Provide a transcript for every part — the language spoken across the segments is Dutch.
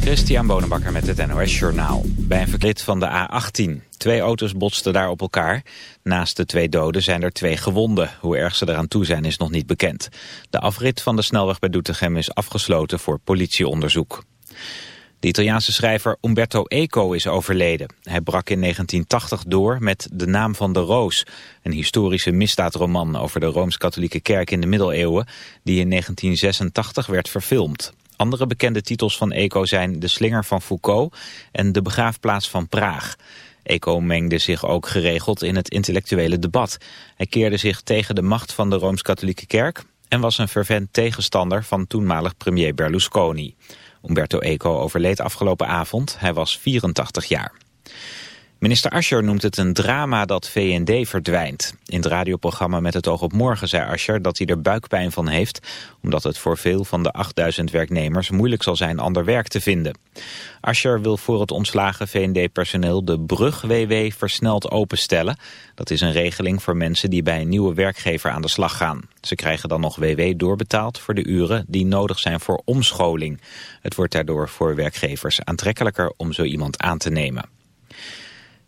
Christian Bonenbakker met het NOS Journaal. Bij een verklit van de A18. Twee auto's botsten daar op elkaar. Naast de twee doden zijn er twee gewonden. Hoe erg ze eraan toe zijn is nog niet bekend. De afrit van de snelweg bij Doetinchem is afgesloten voor politieonderzoek. De Italiaanse schrijver Umberto Eco is overleden. Hij brak in 1980 door met De Naam van de Roos, een historische misdaadroman over de Rooms-Katholieke Kerk in de middeleeuwen, die in 1986 werd verfilmd. Andere bekende titels van Eco zijn De Slinger van Foucault en De Begraafplaats van Praag. Eco mengde zich ook geregeld in het intellectuele debat. Hij keerde zich tegen de macht van de Rooms-Katholieke Kerk en was een fervent tegenstander van toenmalig premier Berlusconi. Umberto Eco overleed afgelopen avond. Hij was 84 jaar. Minister Ascher noemt het een drama dat VND verdwijnt. In het radioprogramma Met het oog op morgen zei Ascher dat hij er buikpijn van heeft... omdat het voor veel van de 8000 werknemers moeilijk zal zijn ander werk te vinden. Ascher wil voor het ontslagen VND-personeel de brug-WW versneld openstellen. Dat is een regeling voor mensen die bij een nieuwe werkgever aan de slag gaan. Ze krijgen dan nog WW doorbetaald voor de uren die nodig zijn voor omscholing. Het wordt daardoor voor werkgevers aantrekkelijker om zo iemand aan te nemen.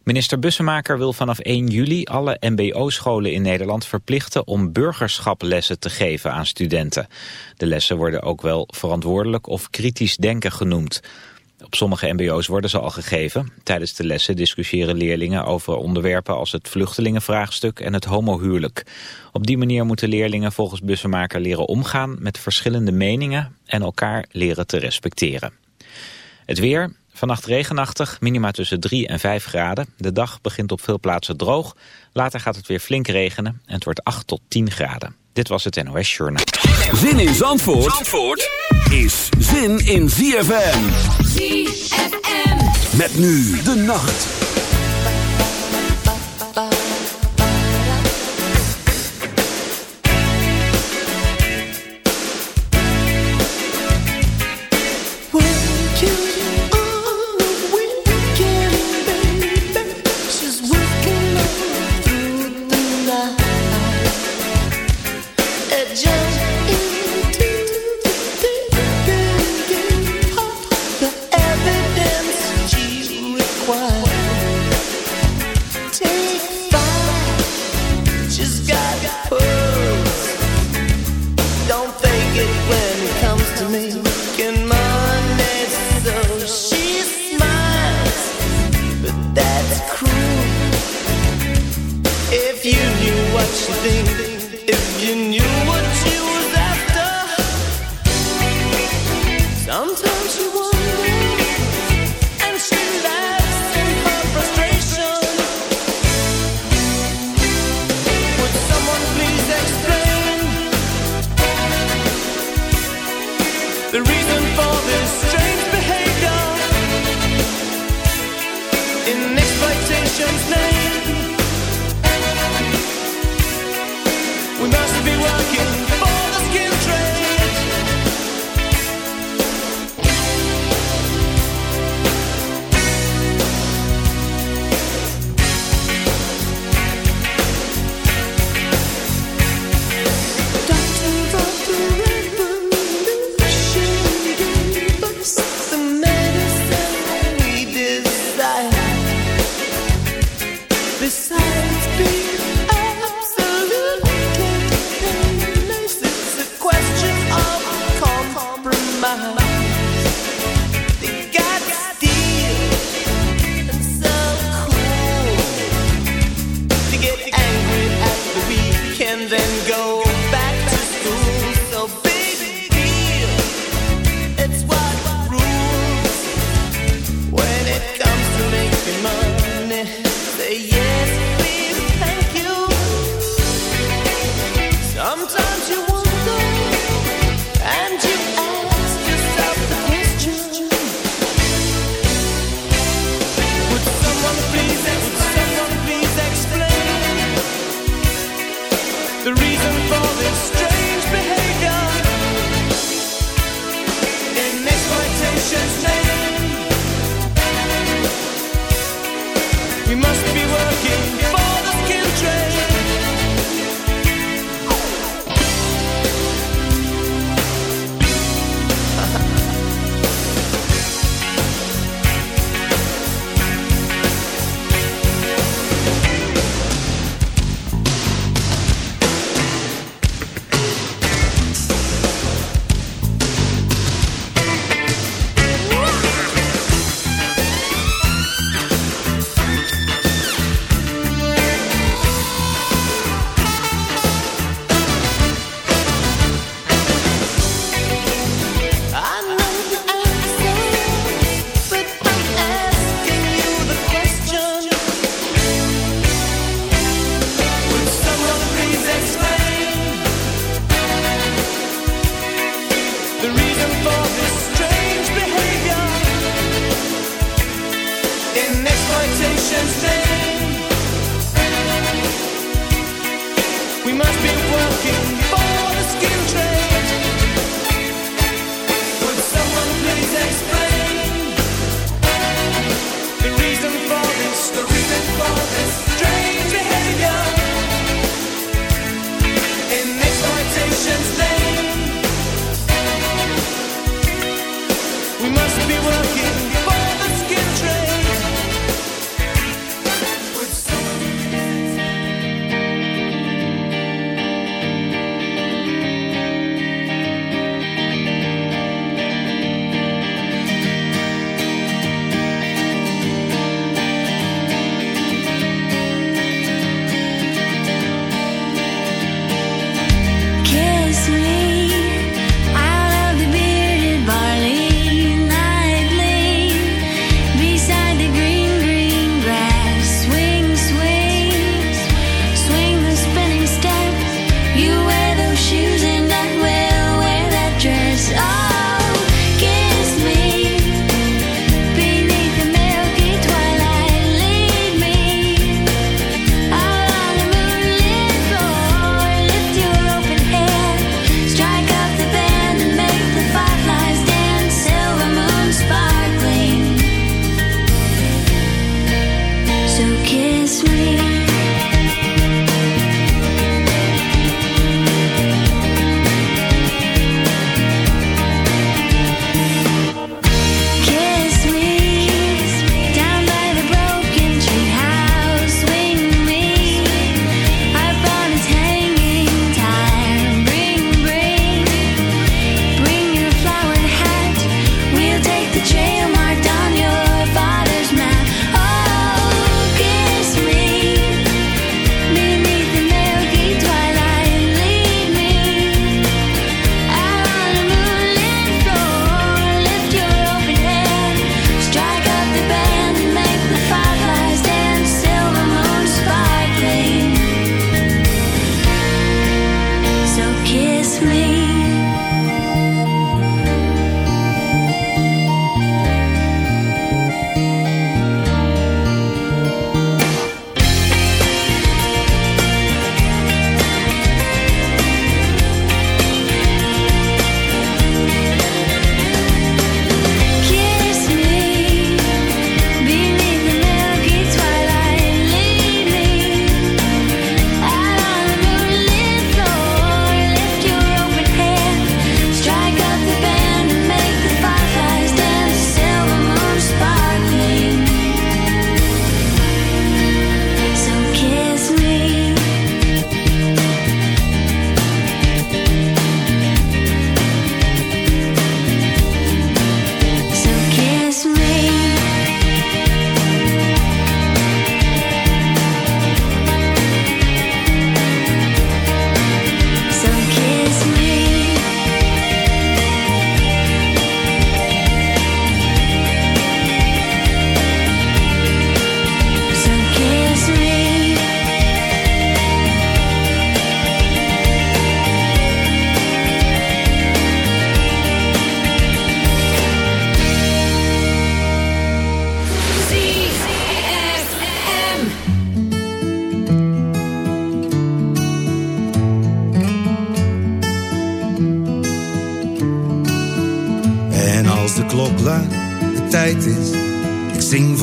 Minister Bussemaker wil vanaf 1 juli alle mbo-scholen in Nederland verplichten om burgerschaplessen te geven aan studenten. De lessen worden ook wel verantwoordelijk of kritisch denken genoemd. Op sommige mbo's worden ze al gegeven. Tijdens de lessen discussiëren leerlingen over onderwerpen als het vluchtelingenvraagstuk en het homohuwelijk. Op die manier moeten leerlingen volgens Bussemaker leren omgaan met verschillende meningen en elkaar leren te respecteren. Het weer, Vannacht regenachtig, minima tussen 3 en 5 graden. De dag begint op veel plaatsen droog. Later gaat het weer flink regenen en het wordt 8 tot 10 graden. Dit was het NOS Journaal. Zin in Zandvoort, Zandvoort is zin in ZFM. ZFM. Met nu de nacht.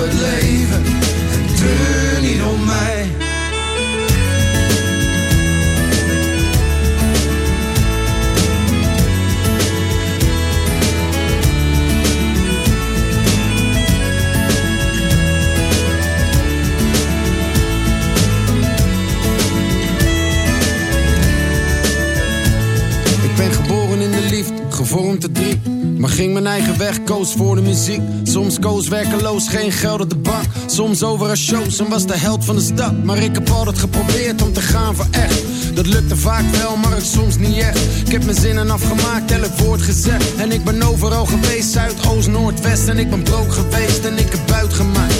Maar proost op het leven ging mijn eigen weg, koos voor de muziek. Soms koos werkeloos, geen geld op de bank. Soms over een shows en was de held van de stad. Maar ik heb altijd geprobeerd om te gaan voor echt. Dat lukte vaak wel, maar ik soms niet echt. Ik heb mijn zinnen afgemaakt, elk woord gezegd. En ik ben overal geweest, Zuid, Oost, Noord, West. En ik ben brood geweest en ik heb buit gemaakt.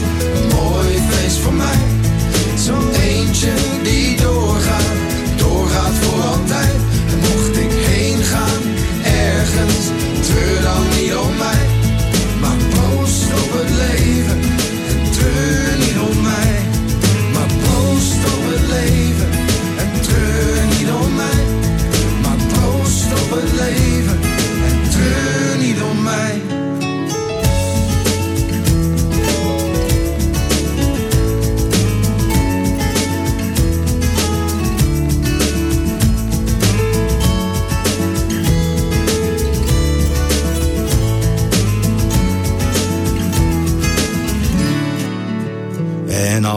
die doorgaat, doorgaat voor altijd. Mocht ik heen gaan, ergens, treur dan niet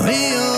Rio.